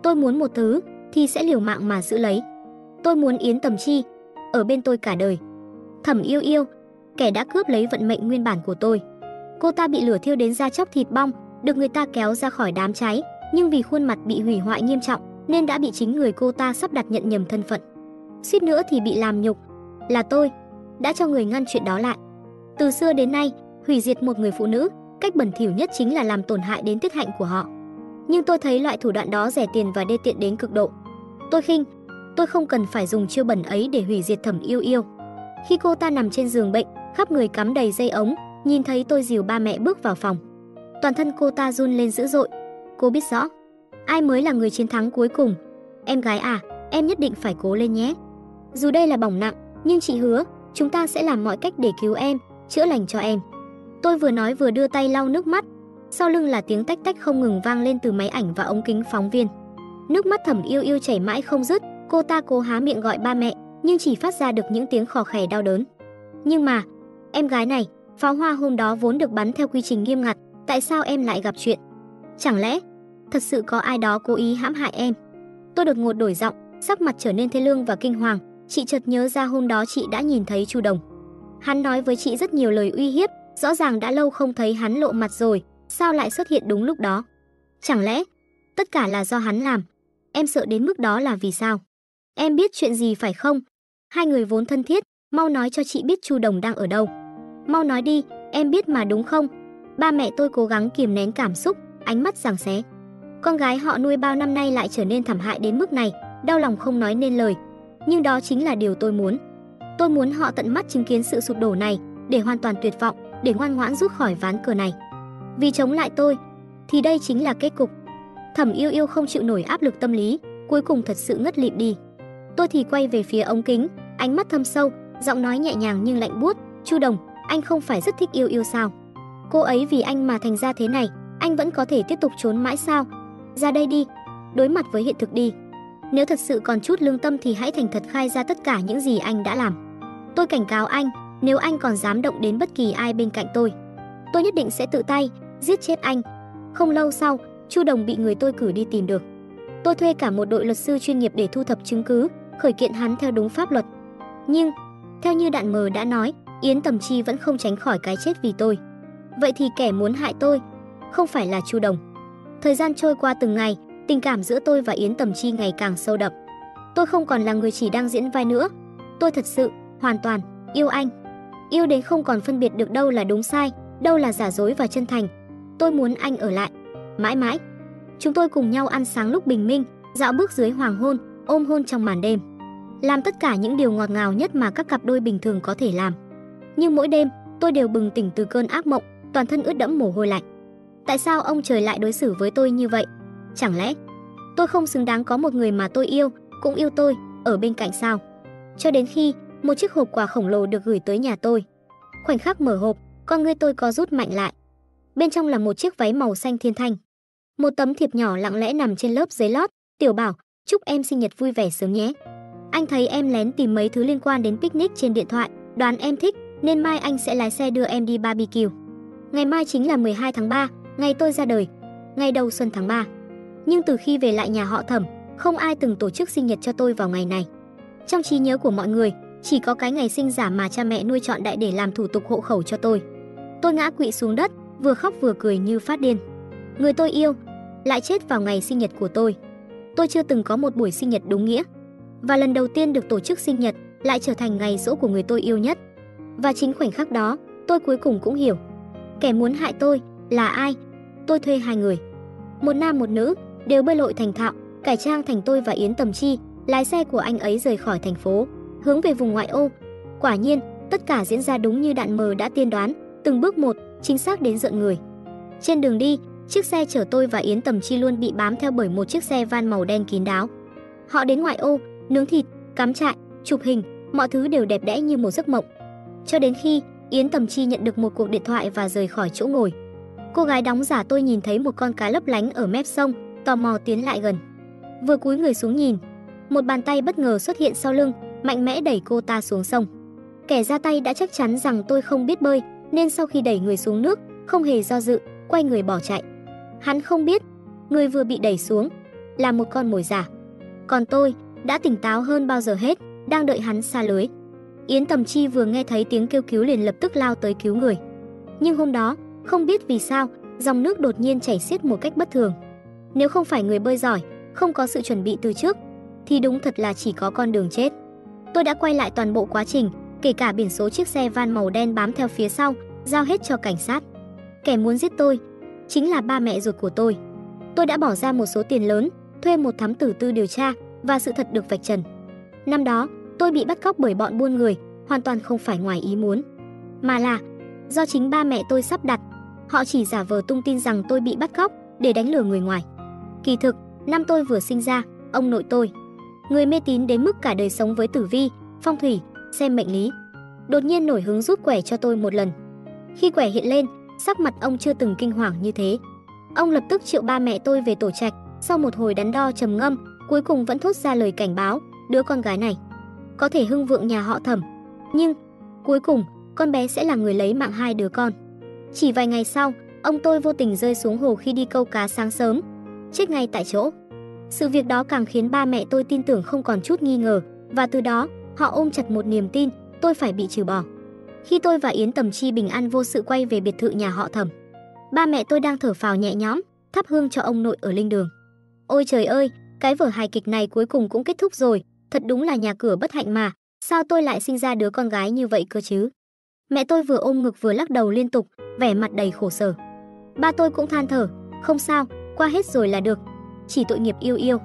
Tôi muốn một thứ thì sẽ liều mạng mà giữ lấy. Tôi muốn Yến Tầm Chi ở bên tôi cả đời. Thẩm Yêu Yêu, kẻ đã cướp lấy vận mệnh nguyên bản của tôi. Cô ta bị lửa thiêu đến da chóc thịt bong, được người ta kéo ra khỏi đám cháy, nhưng vì khuôn mặt bị hủy hoại nghiêm trọng nên đã bị chính người cô ta sắp đặt nhận nhầm thân phận. Suýt nữa thì bị làm nhục. Là tôi đã cho người ngăn chuyện đó lại. Từ xưa đến nay, hủy diệt một người phụ nữ, cách bẩn thỉu nhất chính là làm tổn hại đến tiết hạnh của họ. Nhưng tôi thấy loại thủ đoạn đó rẻ tiền và đê tiện đến cực độ. Tôi khinh, tôi không cần phải dùng chiêu bẩn ấy để hủy diệt Thẩm Yêu Yêu. Khi cô ta nằm trên giường bệnh, khắp người cắm đầy dây ống, nhìn thấy tôi dìu ba mẹ bước vào phòng. Toàn thân cô ta run lên dữ dội. Cô biết rõ, ai mới là người chiến thắng cuối cùng. Em gái à, em nhất định phải cố lên nhé. Dù đây là bỏng nặng, nhưng chị hứa, chúng ta sẽ làm mọi cách để cứu em, chữa lành cho em. Tôi vừa nói vừa đưa tay lau nước mắt. Sau lưng là tiếng tách tách không ngừng vang lên từ máy ảnh và ống kính phóng viên. Nước mắt Thẩm Yêu Yêu chảy mãi không dứt, cô ta cố há miệng gọi ba mẹ, nhưng chỉ phát ra được những tiếng khò khè đau đớn. Nhưng mà, em gái này, pháo hoa hôm đó vốn được bắn theo quy trình nghiêm ngặt, tại sao em lại gặp chuyện? Chẳng lẽ thật sự có ai đó cố ý hãm hại em? Tôi đột ngột đổi giọng, sắc mặt trở nên thê lương và kinh hoàng, chị chợt nhớ ra hôm đó chị đã nhìn thấy Chu Đồng. Hắn nói với chị rất nhiều lời uy hiếp, rõ ràng đã lâu không thấy hắn lộ mặt rồi, sao lại xuất hiện đúng lúc đó? Chẳng lẽ tất cả là do hắn làm? Em sợ đến mức đó là vì sao? Em biết chuyện gì phải không? Hai người vốn thân thiết, mau nói cho chị biết Chu Đồng đang ở đâu. Mau nói đi, em biết mà đúng không? Ba mẹ tôi cố gắng kiềm nén cảm xúc, ánh mắt giằng xé. Con gái họ nuôi bao năm nay lại trở nên thảm hại đến mức này, đau lòng không nói nên lời. Nhưng đó chính là điều tôi muốn. Tôi muốn họ tận mắt chứng kiến sự sụp đổ này, để hoàn toàn tuyệt vọng, để ngoan ngoãn rút khỏi ván cờ này. Vì chống lại tôi, thì đây chính là kết cục. Thẩm Yêu Yêu không chịu nổi áp lực tâm lý, cuối cùng thật sự ngất lịm đi. Tôi thì quay về phía ống kính, ánh mắt thâm sâu, giọng nói nhẹ nhàng nhưng lạnh buốt, "Chu Đồng, anh không phải rất thích Yêu Yêu sao? Cô ấy vì anh mà thành ra thế này, anh vẫn có thể tiếp tục trốn mãi sao? Ra đây đi, đối mặt với hiện thực đi." Nếu thật sự còn chút lương tâm thì hãy thành thật khai ra tất cả những gì anh đã làm. Tôi cảnh cáo anh, nếu anh còn dám động đến bất kỳ ai bên cạnh tôi, tôi nhất định sẽ tự tay giết chết anh. Không lâu sau, Chu Đồng bị người tôi cử đi tìm được. Tôi thuê cả một đội luật sư chuyên nghiệp để thu thập chứng cứ, khởi kiện hắn theo đúng pháp luật. Nhưng, theo như đạn mờ đã nói, Yến Tầm Chi vẫn không tránh khỏi cái chết vì tôi. Vậy thì kẻ muốn hại tôi không phải là Chu Đồng. Thời gian trôi qua từng ngày, Tình cảm giữa tôi và Yến Tầm Chi ngày càng sâu đậm. Tôi không còn là người chỉ đang diễn vai nữa. Tôi thật sự, hoàn toàn, yêu anh. Yêu đến không còn phân biệt được đâu là đúng sai, đâu là giả dối và chân thành. Tôi muốn anh ở lại, mãi mãi. Chúng tôi cùng nhau ăn sáng lúc bình minh, dạo bước dưới hoàng hôn, ôm hôn trong màn đêm. Làm tất cả những điều ngọt ngào nhất mà các cặp đôi bình thường có thể làm. Nhưng mỗi đêm, tôi đều bừng tỉnh từ cơn ác mộng, toàn thân ướt đẫm mồ hôi lạnh. Tại sao ông trời lại đối xử với tôi như vậy? Chẳng lẽ tôi không xứng đáng có một người mà tôi yêu, cũng yêu tôi, ở bên cạnh sao? Cho đến khi một chiếc hộp quà khổng lồ được gửi tới nhà tôi. Khoảnh khắc mở hộp, con ngươi tôi có rút mạnh lại. Bên trong là một chiếc váy màu xanh thiên thanh. Một tấm thiệp nhỏ lặng lẽ nằm trên lớp giấy lót, "Tiểu Bảo, chúc em sinh nhật vui vẻ sớm nhé." Anh thấy em lén tìm mấy thứ liên quan đến picnic trên điện thoại, đoán em thích, nên mai anh sẽ lái xe đưa em đi barbecue. Ngày mai chính là 12 tháng 3, ngày tôi ra đời, ngày đầu xuân tháng 3 nhưng từ khi về lại nhà họ Thẩm, không ai từng tổ chức sinh nhật cho tôi vào ngày này. Trong trí nhớ của mọi người, chỉ có cái ngày sinh giả mà cha mẹ nuôi chọn đại để làm thủ tục hộ khẩu cho tôi. Tôi ngã quỵ xuống đất, vừa khóc vừa cười như phát điên. Người tôi yêu lại chết vào ngày sinh nhật của tôi. Tôi chưa từng có một buổi sinh nhật đúng nghĩa, và lần đầu tiên được tổ chức sinh nhật lại trở thành ngày rỗ của người tôi yêu nhất. Và chính khoảnh khắc đó, tôi cuối cùng cũng hiểu, kẻ muốn hại tôi là ai. Tôi thuê hai người, một nam một nữ, đều bơi lội thành thạo, cải trang thành tôi và Yến Tầm Chi, lái xe của anh ấy rời khỏi thành phố, hướng về vùng ngoại ô. Quả nhiên, Tất cả diễn ra đúng như đạn mờ đã tiên đoán, từng bước một, chính xác đến giận người. Trên đường đi, chiếc xe chở tôi và Yến Tầm Chi luôn bị bám theo bởi một chiếc xe van màu đen kín đáo. Họ đến ngoại ô, nướng thịt, cắm trại, chụp hình, mọi thứ đều đẹp đẽ như một giấc mộng. Cho đến khi Yến Tầm Chi nhận được một cuộc điện thoại và rời khỏi chỗ ngồi. Cô gái đóng giả tôi nhìn thấy một con cá lấp lánh ở mép sông, tò mò tiến lại gần. Vừa cúi người xuống nhìn, một bàn tay bất ngờ xuất hiện sau lưng, mạnh mẽ đẩy cô ta xuống sông. Kẻ ra tay đã chắc chắn rằng tôi không biết bơi, nên sau khi đẩy người xuống nước, không hề do dự, quay người bỏ chạy. Hắn không biết, người vừa bị đẩy xuống là một con mồi giả. Còn tôi đã tỉnh táo hơn bao giờ hết, đang đợi hắn xa lưới. Yến Tầm Chi vừa nghe thấy tiếng kêu cứu liền lập tức lao tới cứu người. Nhưng hôm đó, không biết vì sao, dòng nước đột nhiên chảy xiết một cách bất thường. Nếu không phải người bơi giỏi, không có sự chuẩn bị từ trước, thì đúng thật là chỉ có con đường chết. Tôi đã quay lại toàn bộ quá trình, kể cả biển số chiếc xe van màu đen bám theo phía sau, giao hết cho cảnh sát. Kẻ muốn giết tôi chính là ba mẹ ruột của tôi. Tôi đã bỏ ra một số tiền lớn, thuê một thám tử tư điều tra và sự thật được vạch trần. Năm đó, tôi bị bắt cóc bởi bọn buôn người, hoàn toàn không phải ngoài ý muốn, mà là do chính ba mẹ tôi sắp đặt. Họ chỉ giả vờ tung tin rằng tôi bị bắt cóc để đánh lừa người ngoài. Kỳ thực, năm tôi vừa sinh ra, ông nội tôi, người mê tín đến mức cả đời sống với tử vi, phong thủy, xem mệnh lý, đột nhiên nổi hứng giúp quẻ cho tôi một lần. Khi quẻ hiện lên, sắc mặt ông chưa từng kinh hoàng như thế. Ông lập tức triệu ba mẹ tôi về tổ trạch, sau một hồi đắn đo trầm ngâm, cuối cùng vẫn thốt ra lời cảnh báo, đứa con gái này có thể hưng vượng nhà họ Thẩm, nhưng cuối cùng con bé sẽ là người lấy mạng hai đứa con. Chỉ vài ngày sau, ông tôi vô tình rơi xuống hồ khi đi câu cá sáng sớm, chết ngay tại chỗ. Sự việc đó càng khiến ba mẹ tôi tin tưởng không còn chút nghi ngờ, và từ đó, họ ôm chặt một niềm tin, tôi phải bị trừ bỏ. Khi tôi và Yến Tầm Chi bình an vô sự quay về biệt thự nhà họ Thẩm, ba mẹ tôi đang thở phào nhẹ nhõm, thắp hương cho ông nội ở linh đường. Ôi trời ơi, cái vở hài kịch này cuối cùng cũng kết thúc rồi, thật đúng là nhà cửa bất hạnh mà, sao tôi lại sinh ra đứa con gái như vậy cơ chứ? Mẹ tôi vừa ôm ngực vừa lắc đầu liên tục, vẻ mặt đầy khổ sở. Ba tôi cũng than thở, không sao, qua hết rồi là được, chỉ tội nghiệp yêu yêu.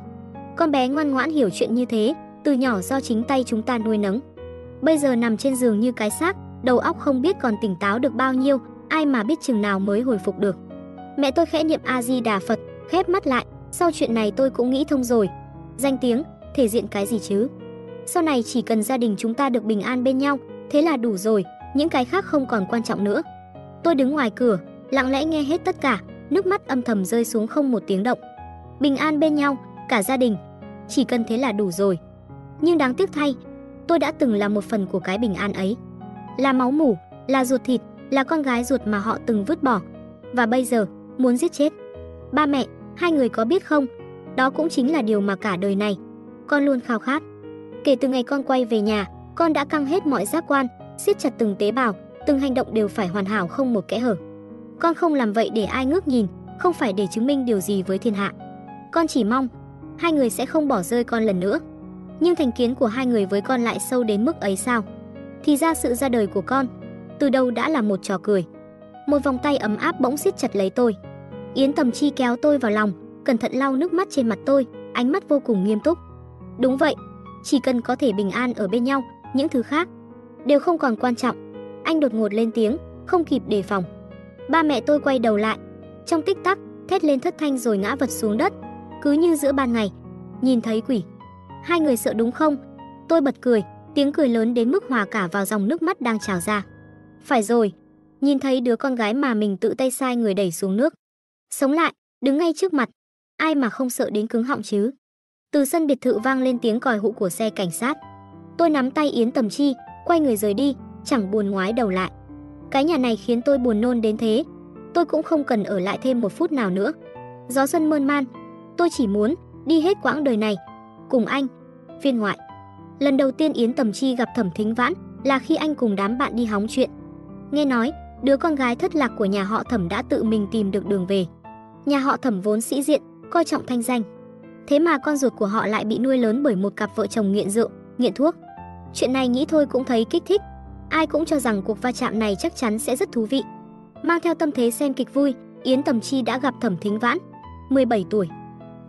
Con bé ngoan ngoãn hiểu chuyện như thế, từ nhỏ do chính tay chúng ta nuôi nấng. Bây giờ nằm trên giường như cái xác, đầu óc không biết còn tỉnh táo được bao nhiêu, ai mà biết chừng nào mới hồi phục được. Mẹ tôi khẽ niệm A Di Đà Phật, khép mắt lại, sau chuyện này tôi cũng nghĩ thông rồi. Danh tiếng, thể diện cái gì chứ? Sau này chỉ cần gia đình chúng ta được bình an bên nhau, thế là đủ rồi, những cái khác không còn quan trọng nữa. Tôi đứng ngoài cửa, lặng lẽ nghe hết tất cả, nước mắt âm thầm rơi xuống không một tiếng động. Bình an bên nhau, cả gia đình, chỉ cần thế là đủ rồi. Nhưng đáng tiếc thay, tôi đã từng là một phần của cái bình an ấy. Là máu mủ, là ruột thịt, là con gái ruột mà họ từng vứt bỏ. Và bây giờ, muốn giết chết. Ba mẹ, hai người có biết không? Đó cũng chính là điều mà cả đời này, con luôn khao khát. Kể từ ngày con quay về nhà, con đã căng hết mọi giác quan, siết chặt từng tế bào, từng hành động đều phải hoàn hảo không một kẽ hở. Con không làm vậy để ai ngước nhìn, không phải để chứng minh điều gì với thiên hạ. Con chỉ mong hai người sẽ không bỏ rơi con lần nữa. Nhưng thành kiến của hai người với con lại sâu đến mức ấy sao? Thì ra sự ra đời của con từ đầu đã là một trò cười. Một vòng tay ấm áp bỗng siết chặt lấy tôi. Yến Tầm Chi kéo tôi vào lòng, cẩn thận lau nước mắt trên mặt tôi, ánh mắt vô cùng nghiêm túc. Đúng vậy, chỉ cần có thể bình an ở bên nhau, những thứ khác đều không còn quan trọng. Anh đột ngột lên tiếng, không kịp đề phòng. Ba mẹ tôi quay đầu lại, trong tích tắc, thét lên thất thanh rồi ngã vật xuống đất, cứ như giữa ban ngày, nhìn thấy quỷ. Hai người sợ đúng không? Tôi bật cười, tiếng cười lớn đến mức hòa cả vào dòng nước mắt đang trào ra. Phải rồi, nhìn thấy đứa con gái mà mình tự tay sai người đẩy xuống nước. Sống lại, đứng ngay trước mặt, ai mà không sợ đến cứng họng chứ? Từ sân biệt thự vang lên tiếng còi hụ của xe cảnh sát. Tôi nắm tay Yến Tầm Chi, quay người rời đi, chẳng buồn ngoái đầu lại. Cái nhà này khiến tôi buồn nôn đến thế, tôi cũng không cần ở lại thêm một phút nào nữa. Gió xuân mơn man, tôi chỉ muốn đi hết quãng đời này cùng anh. Phiên ngoại. Lần đầu tiên Yến Tầm Chi gặp Thẩm Thính Vãn là khi anh cùng đám bạn đi hóng chuyện. Nghe nói, đứa con gái thất lạc của nhà họ Thẩm đã tự mình tìm được đường về. Nhà họ Thẩm vốn sĩ diện, coi trọng thanh danh. Thế mà con ruột của họ lại bị nuôi lớn bởi một cặp vợ chồng nghiện rượu, nghiện thuốc. Chuyện này nghĩ thôi cũng thấy kích thích. Ai cũng cho rằng cuộc va chạm này chắc chắn sẽ rất thú vị. Mang theo tâm thế xem kịch vui, Yến Tầm Chi đã gặp Thẩm Thính Vãn, 17 tuổi.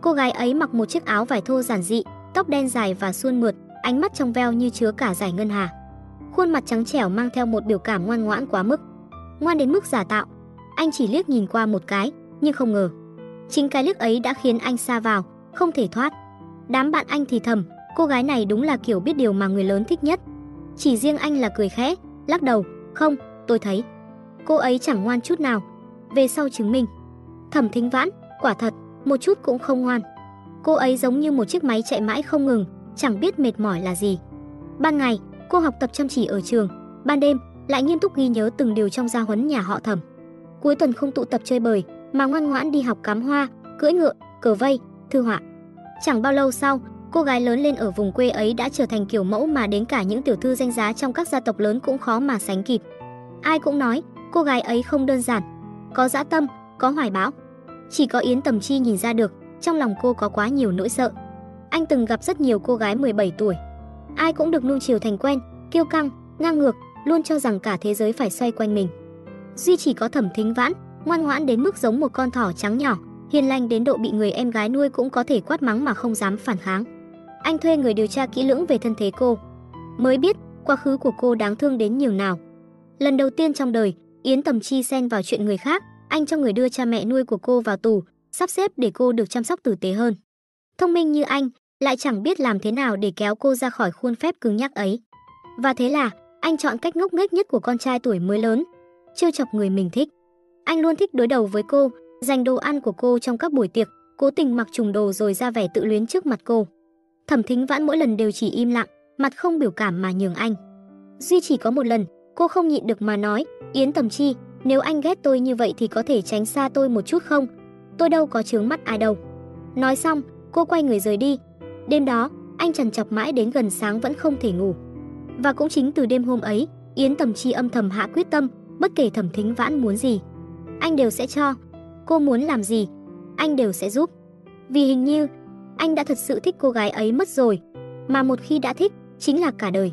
Cô gái ấy mặc một chiếc áo vải thô giản dị, tóc đen dài và suôn mượt, ánh mắt trong veo như chứa cả giải ngân hà. khuôn mặt trắng trẻo mang theo một biểu cảm ngoan ngoãn quá mức. Ngoan đến mức giả tạo. Anh chỉ liếc nhìn qua một cái, nhưng không ngờ. Chính cái liếc ấy đã khiến anh xa vào, không thể thoát. Đám bạn anh thì thầm, cô gái này đúng là kiểu biết điều mà người lớn thích nhất. Chỉ riêng anh là cười khẽ, lắc đầu, không, tôi thấy. Cô ấy chẳng ngoan chút nào. Về sau chứng minh. Thẩm thính vãn, quả thật, một chút cũng không ngoan. Cô ấy giống như một chiếc máy chạy mãi không ngừng, chẳng biết mệt mỏi là gì. Ban ngày, cô học tập chăm chỉ ở trường, ban đêm lại nghiêm túc ghi nhớ từng điều trong gia huấn nhà họ Thẩm. Cuối tuần không tụ tập chơi bời, mà ngoan ngoãn đi học cắm hoa, cưỡi ngựa, cờ vây, thư họa. Chẳng bao lâu sau, cô gái lớn lên ở vùng quê ấy đã trở thành kiểu mẫu mà đến cả những tiểu thư danh giá trong các gia tộc lớn cũng khó mà sánh kịp. Ai cũng nói, cô gái ấy không đơn giản, có dã tâm, có hoài bão. Chỉ có Yến Tầm Chi nhìn ra được, trong lòng cô có quá nhiều nỗi sợ. Anh từng gặp rất nhiều cô gái 17 tuổi. Ai cũng được nuông chiều thành quen, kiêu căng, ngang ngược, luôn cho rằng cả thế giới phải xoay quanh mình. Duy chỉ có Thẩm Thính Vãn, ngoan ngoãn đến mức giống một con thỏ trắng nhỏ, hiền lành đến độ bị người em gái nuôi cũng có thể quát mắng mà không dám phản kháng. Anh thuê người điều tra kỹ lưỡng về thân thế cô, mới biết quá khứ của cô đáng thương đến nhiều nào. Lần đầu tiên trong đời, Yến Tầm Chi xen vào chuyện người khác, anh cho người đưa cha mẹ nuôi của cô vào tù, sắp xếp để cô được chăm sóc tử tế hơn. Thông minh như anh, lại chẳng biết làm thế nào để kéo cô ra khỏi khuôn phép cứng nhắc ấy. Và thế là, anh chọn cách ngốc nghếch nhất của con trai tuổi mới lớn, trêu chọc người mình thích. Anh luôn thích đối đầu với cô, dành đồ ăn của cô trong các buổi tiệc, cố tình mặc trùng đồ rồi ra vẻ tự luyến trước mặt cô. Thẩm Thính Vãn mỗi lần đều chỉ im lặng, mặt không biểu cảm mà nhường anh. Duy chỉ có một lần, cô không nhịn được mà nói, "Yến Tầm Chi, nếu anh ghét tôi như vậy thì có thể tránh xa tôi một chút không? Tôi đâu có chướng mắt ai đâu." Nói xong, cô quay người rời đi. Đêm đó, anh trằn trọc mãi đến gần sáng vẫn không thể ngủ. Và cũng chính từ đêm hôm ấy, Yến Tầm Chi âm thầm hạ quyết tâm, bất kể Thẩm Thính Vãn muốn gì, anh đều sẽ cho. Cô muốn làm gì, anh đều sẽ giúp. Vì hình như anh đã thật sự thích cô gái ấy mất rồi, mà một khi đã thích, chính là cả đời.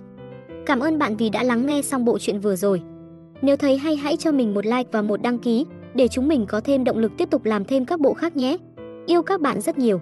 Cảm ơn bạn vì đã lắng nghe xong bộ truyện vừa rồi. Nếu thấy hay hãy cho mình một like và một đăng ký để chúng mình có thêm động lực tiếp tục làm thêm các bộ khác nhé. Yêu các bạn rất nhiều.